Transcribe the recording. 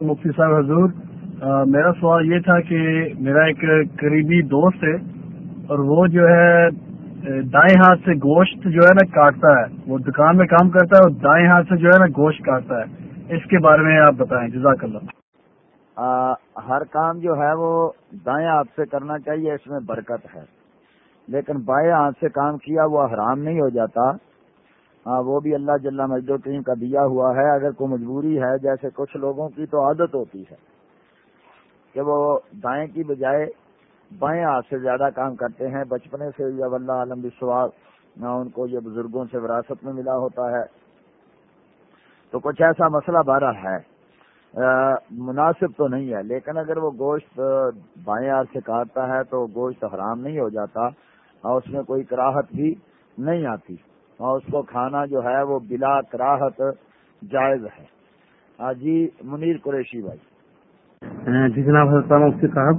مفتی صاحب حضور میرا سوال یہ تھا کہ میرا ایک قریبی دوست ہے اور وہ جو ہے دائیں ہاتھ سے گوشت جو ہے نا کاٹتا ہے۔ وہ دکان میں کام کرتا ہے اور دائیں ہاتھ سے جو ہے نا گوشت کاٹتا ہے۔ اس کے بارے میں آپ بتائیں، جزاک اللہ۔ ہر کام جو ہے وہ دائیں ہاتھ سے کرنا چاہیے، اس میں برکت ہے۔ لیکن بائیں ہاتھ سے کام کیا وہ حرام نہیں ہو جاتا۔ ہاں وہ بھی اللہ جل مجد الکریم کا دیا ہوا ہے۔ اگر کوئی مجبوری ہے، جیسے کچھ لوگوں کی تو عادت ہوتی ہے کہ وہ دائیں کی بجائے بائیں ہاتھ سے زیادہ کام کرتے ہیں۔ بچپنے سے یا اللہ عالم بسوال نہ ان کو یہ بزرگوں سے وراثت میں ملا ہوتا ہے۔ تو کچھ ایسا مسئلہ بارہ ہے۔ مناسب تو نہیں ہے، لیکن اگر وہ گوشت بائیں ہاتھ سے کاٹتا ہے تو گوشت حرام نہیں ہو جاتا اور اس میں کوئی کراہت بھی نہیں آتی۔ اور اس کو کھانا جو ہے وہ بلا کراہت جائز ہے۔ جی منیر قریشی بھائی۔ جی جناب حضرت صاحب